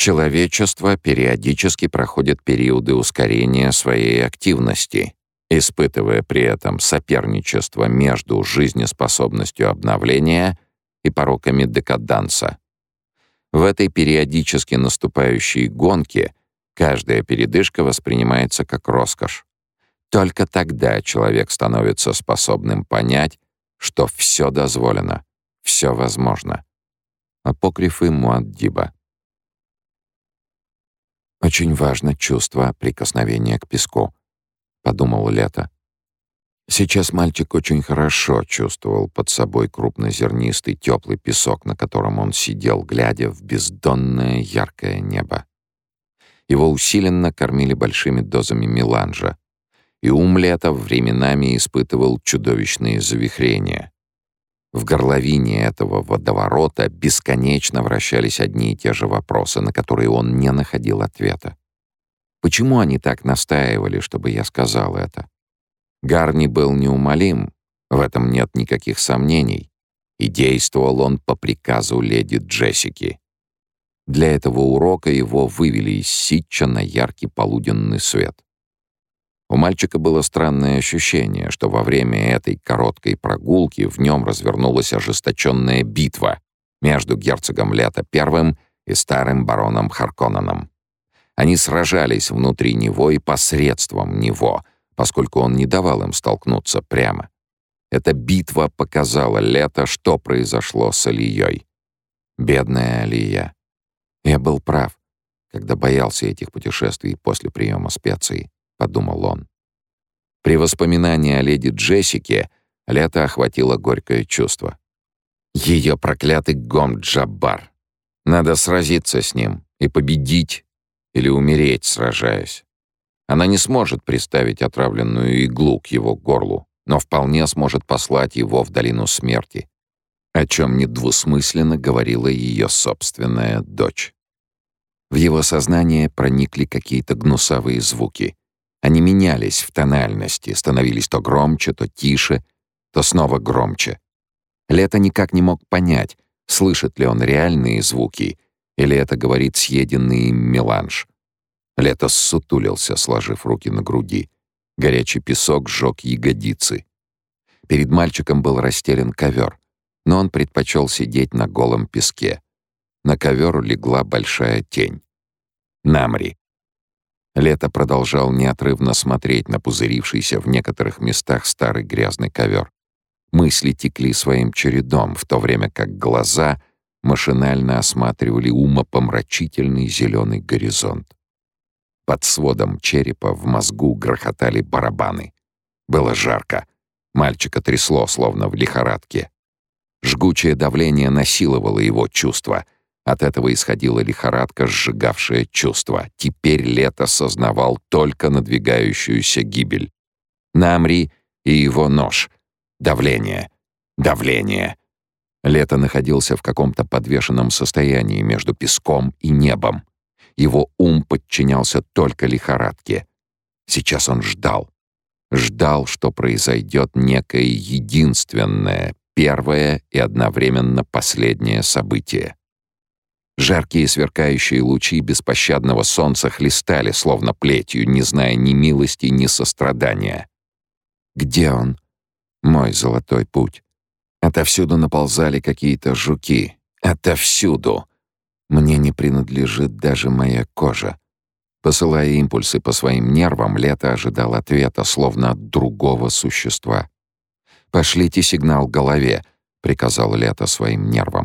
Человечество периодически проходит периоды ускорения своей активности, испытывая при этом соперничество между жизнеспособностью обновления и пороками декаданса. В этой периодически наступающей гонке каждая передышка воспринимается как роскошь. Только тогда человек становится способным понять, что все дозволено, все возможно. Апокрифы Муаддиба. «Очень важно чувство прикосновения к песку», — подумал Лето. Сейчас мальчик очень хорошо чувствовал под собой крупнозернистый теплый песок, на котором он сидел, глядя в бездонное яркое небо. Его усиленно кормили большими дозами меланжа, и ум Лета временами испытывал чудовищные завихрения. В горловине этого водоворота бесконечно вращались одни и те же вопросы, на которые он не находил ответа. Почему они так настаивали, чтобы я сказал это? Гарни был неумолим, в этом нет никаких сомнений, и действовал он по приказу леди Джессики. Для этого урока его вывели из ситча на яркий полуденный свет. У мальчика было странное ощущение, что во время этой короткой прогулки в нем развернулась ожесточенная битва между герцогом Лето I и старым бароном Харконнаном. Они сражались внутри него и посредством него, поскольку он не давал им столкнуться прямо. Эта битва показала Лето, что произошло с Алией. Бедная Алия. Я был прав, когда боялся этих путешествий после приема специй подумал он. При воспоминании о леди Джессике Лето охватило горькое чувство. Ее проклятый Гом-Джаббар. Надо сразиться с ним и победить или умереть, сражаясь. Она не сможет приставить отравленную иглу к его горлу, но вполне сможет послать его в долину смерти, о чем недвусмысленно говорила ее собственная дочь. В его сознание проникли какие-то гнусавые звуки. Они менялись в тональности, становились то громче, то тише, то снова громче. Лето никак не мог понять, слышит ли он реальные звуки или это говорит съеденный меланж. Лето ссутулился, сложив руки на груди. Горячий песок сжег ягодицы. Перед мальчиком был расстелен ковер, но он предпочел сидеть на голом песке. На ковер легла большая тень. Намри. Лето продолжал неотрывно смотреть на пузырившийся в некоторых местах старый грязный ковер. Мысли текли своим чередом, в то время как глаза машинально осматривали умопомрачительный зеленый горизонт. Под сводом черепа в мозгу грохотали барабаны. Было жарко. Мальчика трясло, словно в лихорадке. Жгучее давление насиловало его чувства — от этого исходила лихорадка, сжигавшая чувства. Теперь Лето сознавал только надвигающуюся гибель. Намри и его нож. Давление. Давление. Лето находился в каком-то подвешенном состоянии между песком и небом. Его ум подчинялся только лихорадке. Сейчас он ждал. Ждал, что произойдет некое единственное, первое и одновременно последнее событие. Жаркие сверкающие лучи беспощадного солнца хлестали, словно плетью, не зная ни милости, ни сострадания. Где он? Мой золотой путь. Отовсюду наползали какие-то жуки. Отовсюду. Мне не принадлежит даже моя кожа. Посылая импульсы по своим нервам, Лето ожидал ответа, словно от другого существа. «Пошлите сигнал голове», — приказал Лето своим нервам.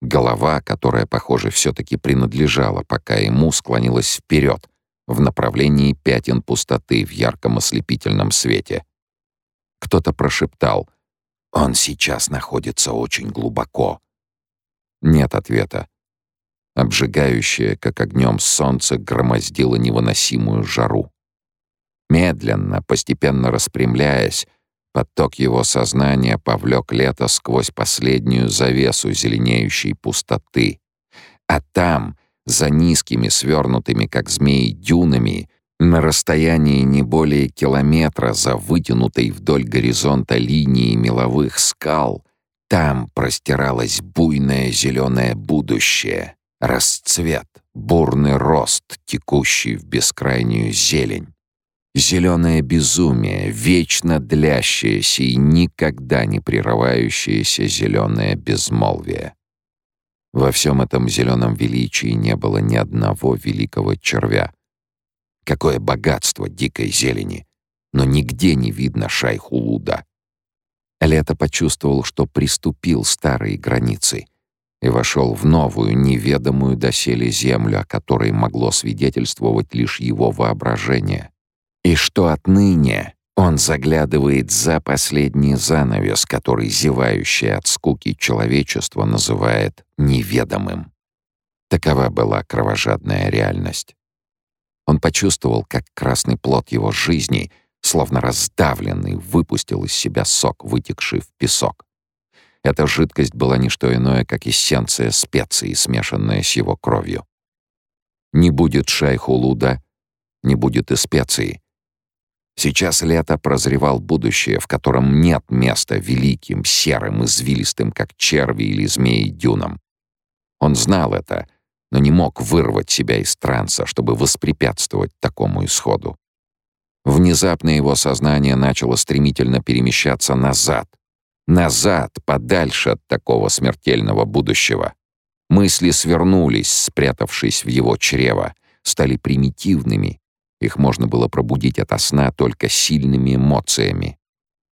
Голова, которая, похоже, все-таки принадлежала пока ему, склонилась вперед, в направлении пятен пустоты в ярком ослепительном свете. Кто-то прошептал «Он сейчас находится очень глубоко». Нет ответа. Обжигающее, как огнем солнце, громоздило невыносимую жару. Медленно, постепенно распрямляясь, Поток его сознания повлек лето сквозь последнюю завесу зеленеющей пустоты. А там, за низкими, свернутыми, как змеи, дюнами, на расстоянии не более километра за вытянутой вдоль горизонта линией меловых скал, там простиралось буйное зеленое будущее, расцвет, бурный рост, текущий в бескрайнюю зелень. Зеленое безумие, вечно длящееся и никогда не прерывающееся зеленое безмолвие. Во всем этом зеленом величии не было ни одного великого червя. Какое богатство дикой зелени! Но нигде не видно шайхулуда. Лето почувствовал, что приступил старые границы и вошел в новую, неведомую доселе землю, о которой могло свидетельствовать лишь его воображение. И что отныне он заглядывает за последний занавес, который зевающее от скуки человечество называет неведомым. Такова была кровожадная реальность. Он почувствовал, как красный плод его жизни, словно раздавленный, выпустил из себя сок, вытекший в песок. Эта жидкость была не что иное, как эссенция специи, смешанная с его кровью. Не будет шайхулуда, не будет и специи, Сейчас лето прозревал будущее, в котором нет места великим, серым, извилистым, как черви или змеи, дюнам. Он знал это, но не мог вырвать себя из транса, чтобы воспрепятствовать такому исходу. Внезапно его сознание начало стремительно перемещаться назад. Назад, подальше от такого смертельного будущего. Мысли свернулись, спрятавшись в его чрево, стали примитивными их можно было пробудить ото сна только сильными эмоциями.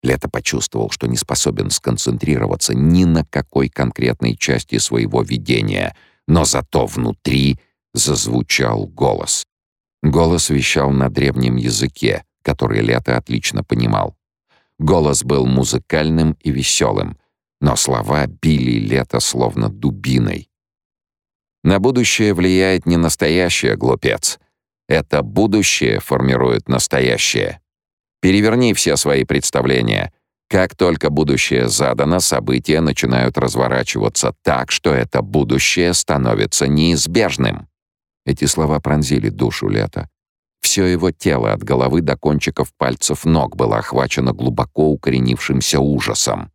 Лето почувствовал, что не способен сконцентрироваться ни на какой конкретной части своего видения, но зато внутри зазвучал голос. Голос вещал на древнем языке, который Лето отлично понимал. Голос был музыкальным и веселым, но слова били Лето словно дубиной. «На будущее влияет не настоящее, глупец», это будущее формирует настоящее. Переверни все свои представления. Как только будущее задано, события начинают разворачиваться так, что это будущее становится неизбежным. Эти слова пронзили душу Лета. Все его тело от головы до кончиков пальцев ног было охвачено глубоко укоренившимся ужасом.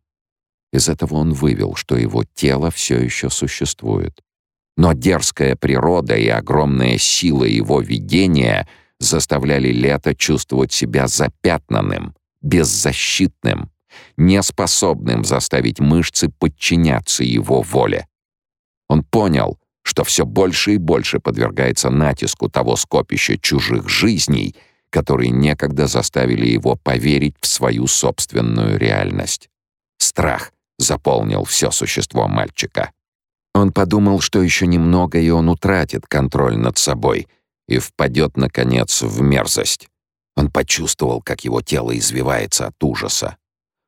Из этого он вывел, что его тело все еще существует. Но дерзкая природа и огромная сила его видения заставляли Лето чувствовать себя запятнанным, беззащитным, неспособным заставить мышцы подчиняться его воле. Он понял, что все больше и больше подвергается натиску того скопища чужих жизней, которые некогда заставили его поверить в свою собственную реальность. Страх заполнил все существо мальчика. Он подумал, что еще немного, и он утратит контроль над собой и впадет, наконец, в мерзость. Он почувствовал, как его тело извивается от ужаса.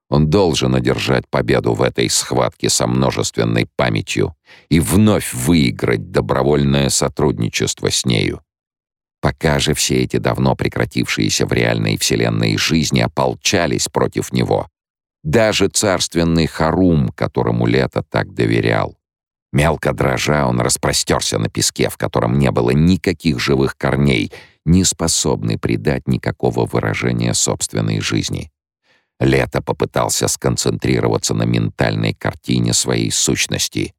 Он должен одержать победу в этой схватке со множественной памятью и вновь выиграть добровольное сотрудничество с нею. Пока же все эти давно прекратившиеся в реальной вселенной жизни ополчались против него, даже царственный Харум, которому Лето так доверял, Мелко дрожа, он распростерся на песке, в котором не было никаких живых корней, не способный придать никакого выражения собственной жизни. Лето попытался сконцентрироваться на ментальной картине своей сущности.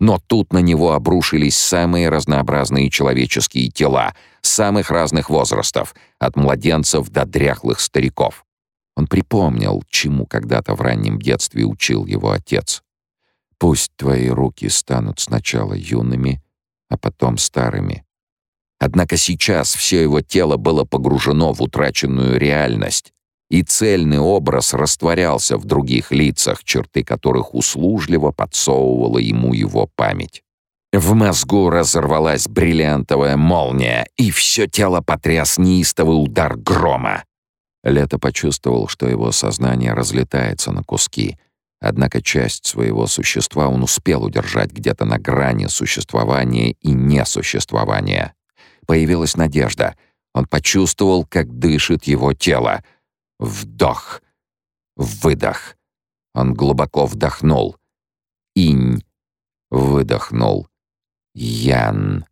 Но тут на него обрушились самые разнообразные человеческие тела, самых разных возрастов, от младенцев до дряхлых стариков. Он припомнил, чему когда-то в раннем детстве учил его отец. Пусть твои руки станут сначала юными, а потом старыми. Однако сейчас все его тело было погружено в утраченную реальность, и цельный образ растворялся в других лицах, черты которых услужливо подсовывала ему его память. В мозгу разорвалась бриллиантовая молния, и все тело потряс неистовый удар грома. Лето почувствовал, что его сознание разлетается на куски — Однако часть своего существа он успел удержать где-то на грани существования и несуществования. Появилась надежда. Он почувствовал, как дышит его тело. Вдох. Выдох. Он глубоко вдохнул. Инь. Выдохнул. Ян.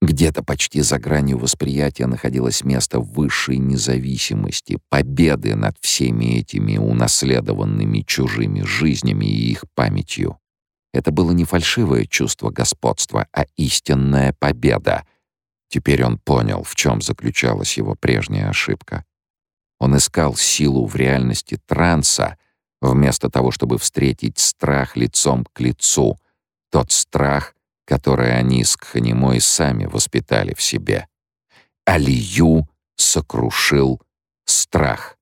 Где-то почти за гранью восприятия находилось место высшей независимости, победы над всеми этими унаследованными чужими жизнями и их памятью. Это было не фальшивое чувство господства, а истинная победа. Теперь он понял, в чем заключалась его прежняя ошибка. Он искал силу в реальности транса, вместо того, чтобы встретить страх лицом к лицу, тот страх, который они с Кханимой сами воспитали в себе. Алию сокрушил страх.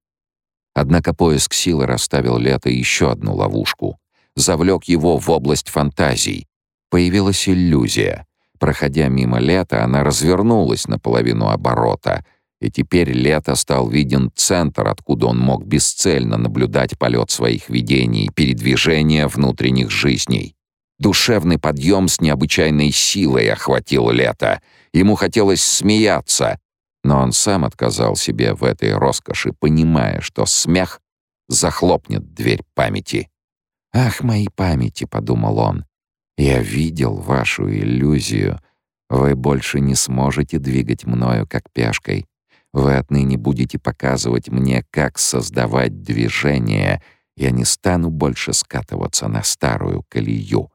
Однако поиск силы расставил Лето еще одну ловушку. Завлек его в область фантазий. Появилась иллюзия. Проходя мимо Лета, она развернулась на половину оборота — и теперь лето стал виден центр, откуда он мог бесцельно наблюдать полет своих видений, передвижение внутренних жизней. Душевный подъем с необычайной силой охватил лето. Ему хотелось смеяться, но он сам отказал себе в этой роскоши, понимая, что смех захлопнет дверь памяти. «Ах, мои памяти!» — подумал он. «Я видел вашу иллюзию. Вы больше не сможете двигать мною, как пешкой. Вы отныне будете показывать мне, как создавать движение. Я не стану больше скатываться на старую колею.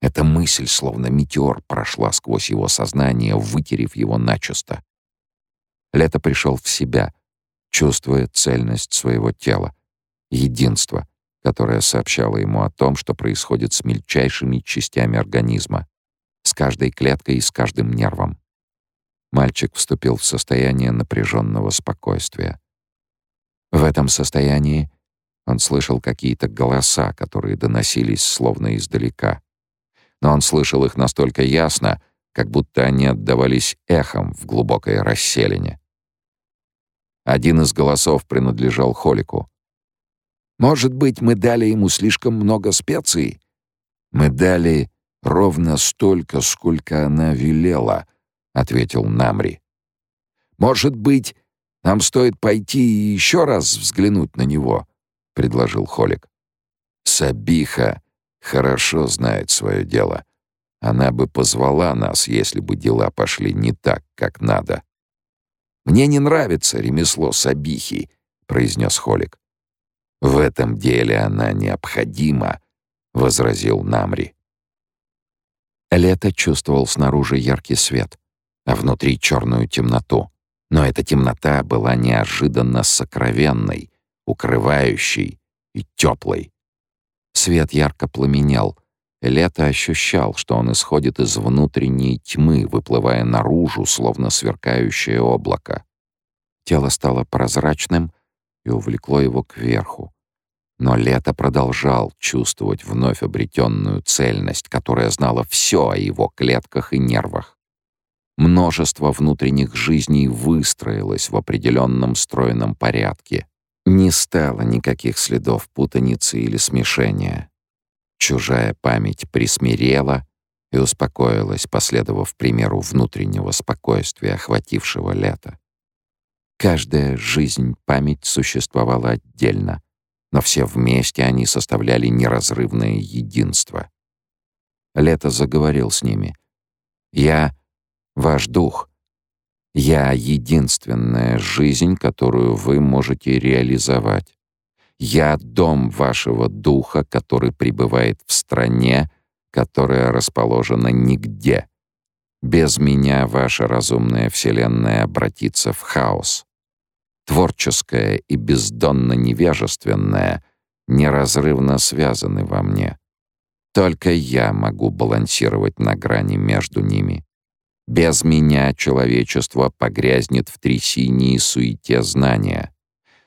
Эта мысль, словно метеор, прошла сквозь его сознание, вытерев его начисто. Лето пришел в себя, чувствуя цельность своего тела, единство, которое сообщало ему о том, что происходит с мельчайшими частями организма, с каждой клеткой и с каждым нервом. Мальчик вступил в состояние напряженного спокойствия. В этом состоянии он слышал какие-то голоса, которые доносились словно издалека. Но он слышал их настолько ясно, как будто они отдавались эхом в глубокой расселине. Один из голосов принадлежал Холику. «Может быть, мы дали ему слишком много специй?» «Мы дали ровно столько, сколько она велела», — ответил Намри. «Может быть, нам стоит пойти и еще раз взглянуть на него?» — предложил Холик. «Сабиха хорошо знает свое дело. Она бы позвала нас, если бы дела пошли не так, как надо». «Мне не нравится ремесло Сабихи», — произнес Холик. «В этом деле она необходима», — возразил Намри. Лето чувствовал снаружи яркий свет а внутри черную темноту. Но эта темнота была неожиданно сокровенной, укрывающей и теплой. Свет ярко пламенел. Лето ощущал, что он исходит из внутренней тьмы, выплывая наружу, словно сверкающее облако. Тело стало прозрачным и увлекло его кверху. Но Лето продолжал чувствовать вновь обретенную цельность, которая знала все о его клетках и нервах. Множество внутренних жизней выстроилось в определенном стройном порядке. Не стало никаких следов путаницы или смешения. Чужая память присмирела и успокоилась, последовав примеру внутреннего спокойствия, охватившего лето. Каждая жизнь-память существовала отдельно, но все вместе они составляли неразрывное единство. Лето заговорил с ними. «Я ваш дух. Я — единственная жизнь, которую вы можете реализовать. Я — дом вашего духа, который пребывает в стране, которая расположена нигде. Без меня ваша разумная вселенная обратится в хаос. Творческое и бездонно невежественное неразрывно связаны во мне. Только я могу балансировать на грани между ними. Без меня человечество погрязнет в трясине и суете знания.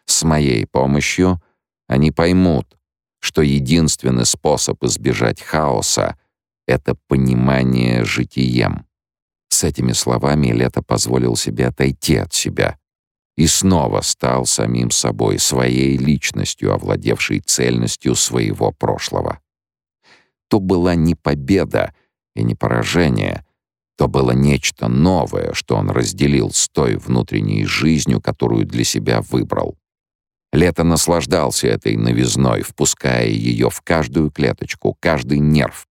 С моей помощью они поймут, что единственный способ избежать хаоса — это понимание житием. С этими словами Лето позволил себе отойти от себя и снова стал самим собой, своей личностью, овладевшей цельностью своего прошлого. То была не победа и не поражение — то было нечто новое, что он разделил с той внутренней жизнью, которую для себя выбрал. Лето наслаждался этой новизной, впуская ее в каждую клеточку, каждый нерв,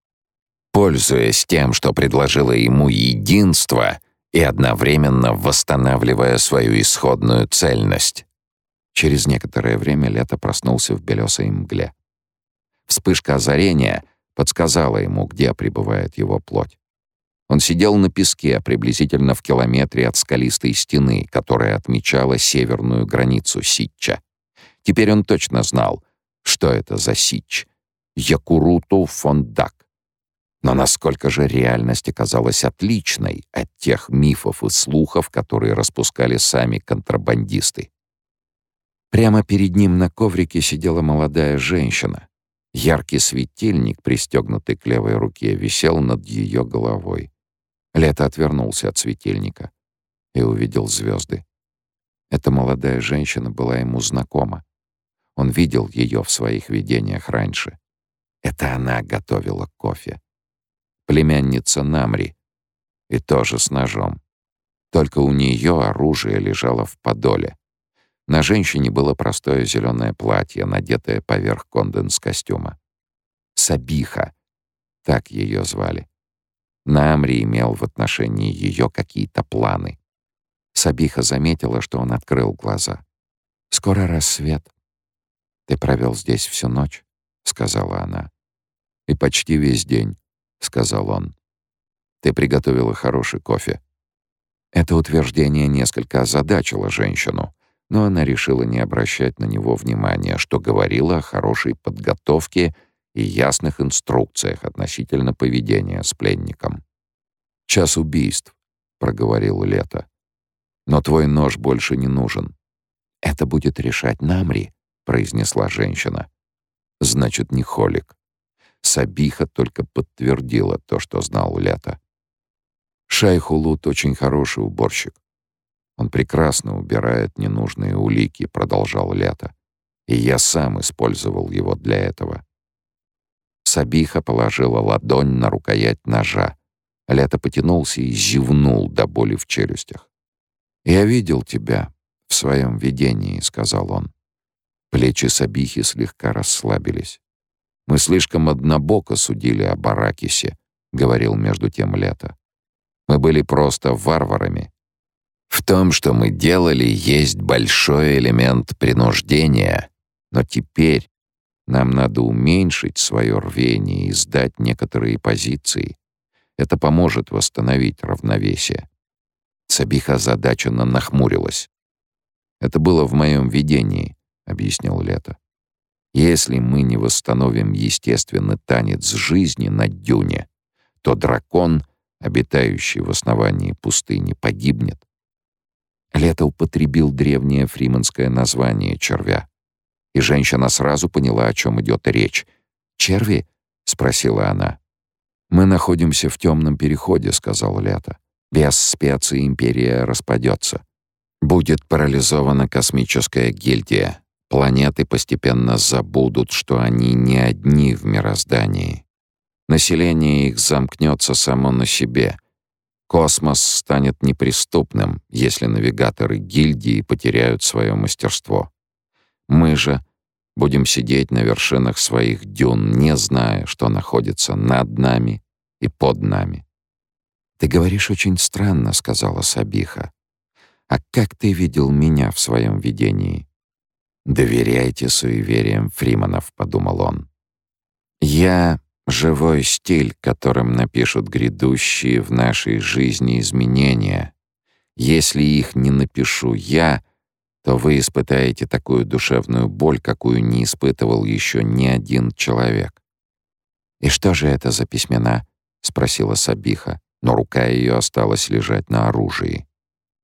пользуясь тем, что предложило ему единство и одновременно восстанавливая свою исходную цельность. Через некоторое время Лето проснулся в белесой мгле. Вспышка озарения подсказала ему, где пребывает его плоть. Он сидел на песке, приблизительно в километре от скалистой стены, которая отмечала северную границу Ситча. Теперь он точно знал, что это за Ситч. Якуруту Фондак. Но насколько же реальность оказалась отличной от тех мифов и слухов, которые распускали сами контрабандисты. Прямо перед ним на коврике сидела молодая женщина. Яркий светильник, пристегнутый к левой руке, висел над ее головой. Лето отвернулся от светильника и увидел звезды. Эта молодая женщина была ему знакома. Он видел ее в своих видениях раньше. Это она готовила кофе. Племянница Намри. И тоже с ножом. Только у нее оружие лежало в подоле. На женщине было простое зеленое платье, надетое поверх конденс-костюма. Сабиха. Так ее звали. Намри имел в отношении ее какие-то планы. Сабиха заметила, что он открыл глаза. «Скоро рассвет. Ты провел здесь всю ночь?» — сказала она. «И почти весь день», — сказал он. «Ты приготовила хороший кофе». Это утверждение несколько озадачило женщину, но она решила не обращать на него внимания, что говорило о хорошей подготовке и ясных инструкциях относительно поведения с пленником. «Час убийств», — проговорил Лето. «Но твой нож больше не нужен». «Это будет решать Намри», — произнесла женщина. «Значит, не холик». Сабиха только подтвердила то, что знал Лето. Шайхулут очень хороший уборщик. Он прекрасно убирает ненужные улики, продолжал Лето. И я сам использовал его для этого. Сабиха положила ладонь на рукоять ножа. Лето потянулся и зевнул до боли в челюстях. «Я видел тебя в своем видении», — сказал он. Плечи Сабихи слегка расслабились. «Мы слишком однобоко судили о Баракисе», — говорил между тем Лето. «Мы были просто варварами». В том, что мы делали, есть большой элемент принуждения, но теперь нам надо уменьшить свое рвение и сдать некоторые позиции. Это поможет восстановить равновесие. Сабиха озадаченно нахмурилась. «Это было в моем видении», — объяснил Лето. «Если мы не восстановим естественный танец жизни на дюне, то дракон, обитающий в основании пустыни, погибнет. Лето употребил древнее фриманское название червя. И женщина сразу поняла, о чем идет речь. «Черви?» — спросила она. «Мы находимся в темном переходе», — сказал Лето. «Без специй империя распадется. Будет парализована космическая гильдия. Планеты постепенно забудут, что они не одни в мироздании. Население их замкнется само на себе — Космос станет неприступным, если навигаторы гильдии потеряют свое мастерство. Мы же будем сидеть на вершинах своих дюн, не зная, что находится над нами и под нами. «Ты говоришь очень странно», — сказала Сабиха. «А как ты видел меня в своем видении?» «Доверяйте суевериям Фриманов», — подумал он. «Я Живой стиль, которым напишут грядущие в нашей жизни изменения. Если их не напишу я, то вы испытаете такую душевную боль, какую не испытывал еще ни один человек. «И что же это за письмена?» — спросила Сабиха, но рука ее осталась лежать на оружии.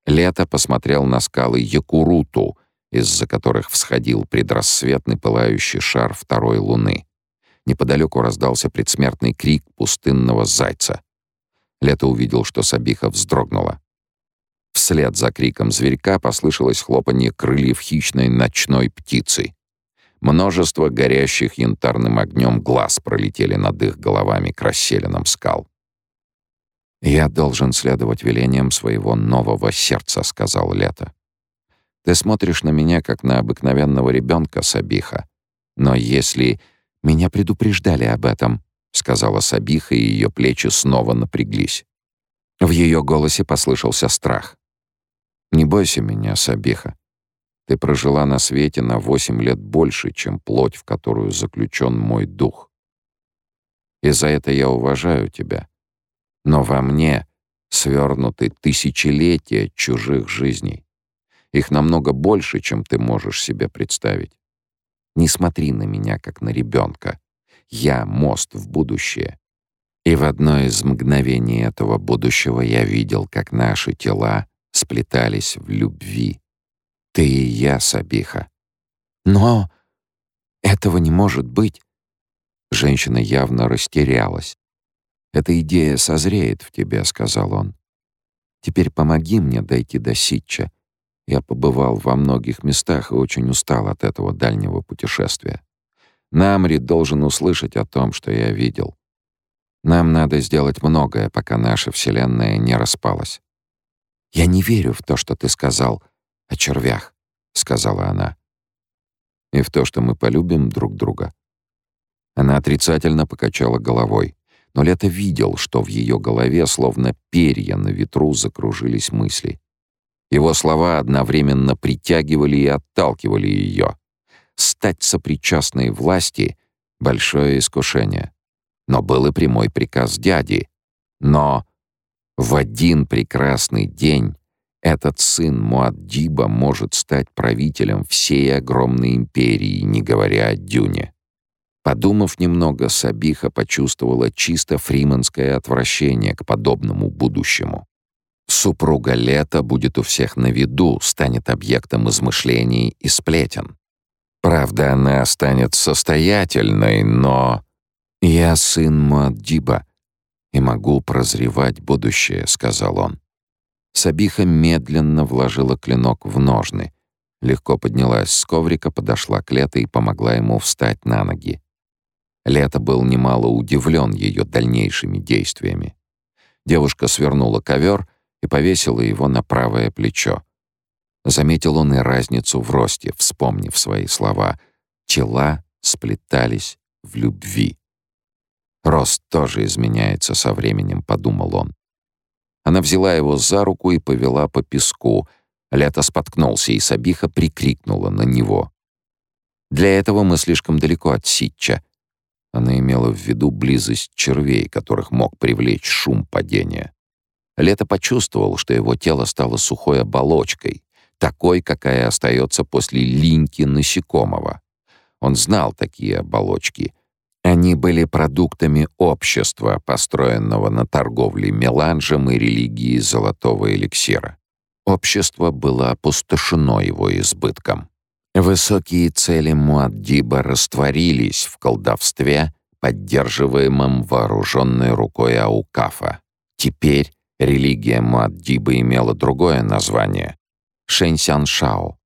Лето посмотрел на скалы Якуруту, из-за которых всходил предрассветный пылающий шар второй луны. Неподалеку раздался предсмертный крик пустынного зайца. Лето увидел, что Сабиха вздрогнула. Вслед за криком зверька послышалось хлопанье крыльев хищной ночной птицы. Множество горящих янтарным огнем глаз пролетели над их головами к расселенным скал. «Я должен следовать велениям своего нового сердца», — сказал Лето. «Ты смотришь на меня, как на обыкновенного ребенка, Сабиха. Но если «Меня предупреждали об этом», — сказала Сабиха, и ее плечи снова напряглись. В ее голосе послышался страх. «Не бойся меня, Сабиха. Ты прожила на свете на восемь лет больше, чем плоть, в которую заключен мой дух. И за это я уважаю тебя. Но во мне свернуты тысячелетия чужих жизней. Их намного больше, чем ты можешь себе представить. Не смотри на меня, как на ребенка. Я — мост в будущее. И в одно из мгновений этого будущего я видел, как наши тела сплетались в любви. Ты и я, Сабиха. Но этого не может быть. Женщина явно растерялась. «Эта идея созреет в тебе», — сказал он. «Теперь помоги мне дойти до Ситча. Я побывал во многих местах и очень устал от этого дальнего путешествия. Намри должен услышать о том, что я видел. Нам надо сделать многое, пока наша Вселенная не распалась. «Я не верю в то, что ты сказал о червях», — сказала она. «И в то, что мы полюбим друг друга». Она отрицательно покачала головой, но Лето видел, что в ее голове, словно перья на ветру, закружились мысли. Его слова одновременно притягивали и отталкивали ее. Стать сопричастной власти — большое искушение. Но был и прямой приказ дяди. Но в один прекрасный день этот сын Муаддиба может стать правителем всей огромной империи, не говоря о Дюне. Подумав немного, Сабиха почувствовала чисто фриманское отвращение к подобному будущему. Супруга Лета будет у всех на виду, станет объектом измышлений и сплетен. Правда, она станет состоятельной, но... «Я сын Муаддиба и могу прозревать будущее», — сказал он. Сабиха медленно вложила клинок в ножны, легко поднялась с коврика, подошла к Лето и помогла ему встать на ноги. Лето был немало удивлен ее дальнейшими действиями. Девушка свернула ковер и повесила его на правое плечо. Заметил он и разницу в росте, вспомнив свои слова. Тела сплетались в любви. Рост тоже изменяется со временем, подумал он. Она взяла его за руку и повела по песку. Лето споткнулся, и Сабиха прикрикнула на него. «Для этого мы слишком далеко от Ситча». Она имела в виду близость червей, которых мог привлечь шум падения. Лето почувствовал, что его тело стало сухой оболочкой, такой, какая остается после линьки насекомого. Он знал такие оболочки — они были продуктами общества, построенного на торговле меланжем и религии золотого эликсира. Общество было опустошено его избытком. Высокие цели Муаддиба растворились в колдовстве, поддерживаемом вооруженной рукой Аукафа. Теперь религия Муаддиба имела другое название — Шэньсяншао,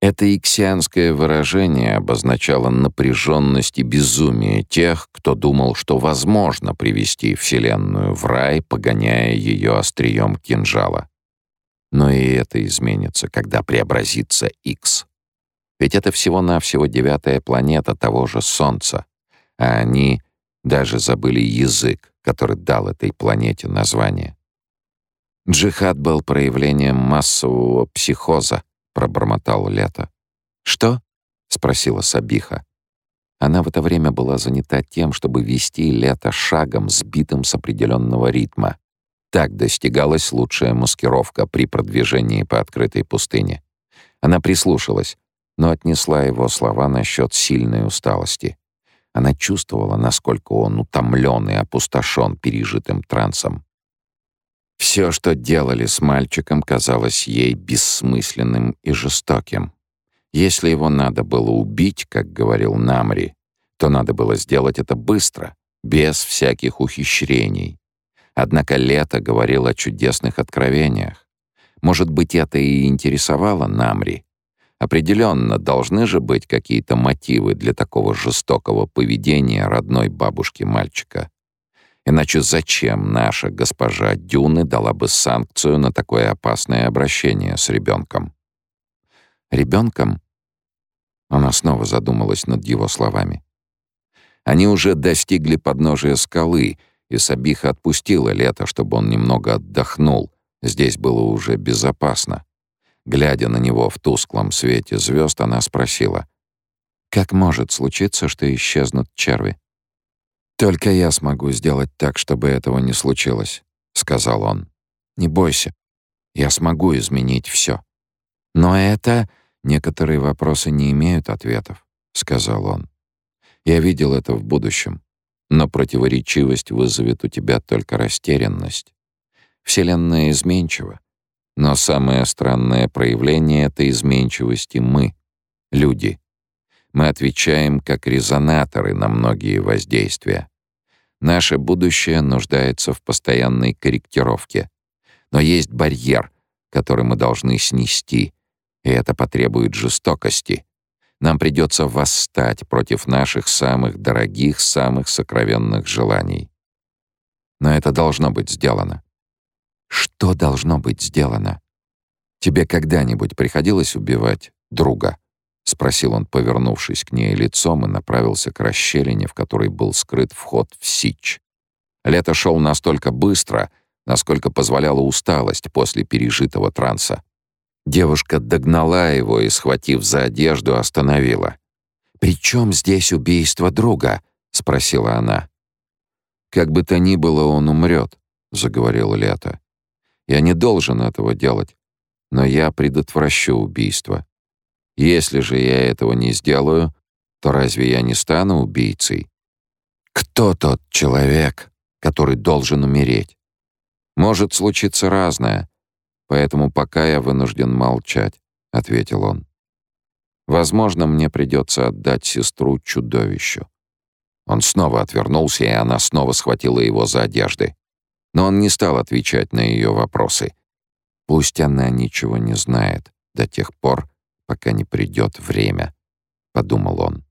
это иксианское выражение обозначало напряженность и безумие тех, кто думал, что возможно привести Вселенную в рай, погоняя ее острием кинжала. Но и это изменится, когда преобразится Икс. Ведь это всего-навсего девятая планета того же Солнца, а они даже забыли язык, который дал этой планете название. Джихад был проявлением массового психоза, пробормотал Лето. «Что?» — спросила Сабиха. Она в это время была занята тем, чтобы вести Лето шагом, сбитым с определенного ритма. Так достигалась лучшая маскировка при продвижении по открытой пустыне. Она прислушалась, но отнесла его слова насчет сильной усталости. Она чувствовала, насколько он утомлен и опустошен пережитым трансом. Все, что делали с мальчиком, казалось ей бессмысленным и жестоким. Если его надо было убить, как говорил Намри, то надо было сделать это быстро, без всяких ухищрений. Однако Лето говорил о чудесных откровениях. Может быть, это и интересовало Намри. Определенно, должны же быть какие-то мотивы для такого жестокого поведения родной бабушки мальчика. Иначе зачем наша госпожа Дюны дала бы санкцию на такое опасное обращение с ребенком? Ребенком? Она снова задумалась над его словами. Они уже достигли подножия скалы, и Сабиха отпустила лето, чтобы он немного отдохнул. Здесь было уже безопасно. Глядя на него в тусклом свете звезд, она спросила, «Как может случиться, что исчезнут черви?» «Только я смогу сделать так, чтобы этого не случилось», — сказал он. «Не бойся, я смогу изменить все. Но это некоторые вопросы не имеют ответов», — сказал он. «Я видел это в будущем, но противоречивость вызовет у тебя только растерянность. Вселенная изменчива, но самое странное проявление этой изменчивости — мы, люди. Мы отвечаем как резонаторы на многие воздействия. Наше будущее нуждается в постоянной корректировке. Но есть барьер, который мы должны снести, и это потребует жестокости. Нам придется восстать против наших самых дорогих, самых сокровенных желаний. Но это должно быть сделано. Что должно быть сделано? Тебе когда-нибудь приходилось убивать друга? — спросил он, повернувшись к ней лицом, и направился к расщелине, в которой был скрыт вход в Сич. Лето шел настолько быстро, насколько позволяла усталость после пережитого транса. Девушка догнала его и, схватив за одежду, остановила. «При чем здесь убийство друга?» — спросила она. «Как бы то ни было, он умрет», — заговорил Лето. «Я не должен этого делать, но я предотвращу убийство. Если же я этого не сделаю, то разве я не стану убийцей? Кто тот человек, который должен умереть? Может случиться разное, поэтому пока я вынужден молчать, ответил он. Возможно, мне придется отдать сестру чудовищу. Он снова отвернулся, и она снова схватила его за одежды. Но он не стал отвечать на ее вопросы. Пусть она ничего не знает до тех пор, пока не придет время», — подумал он.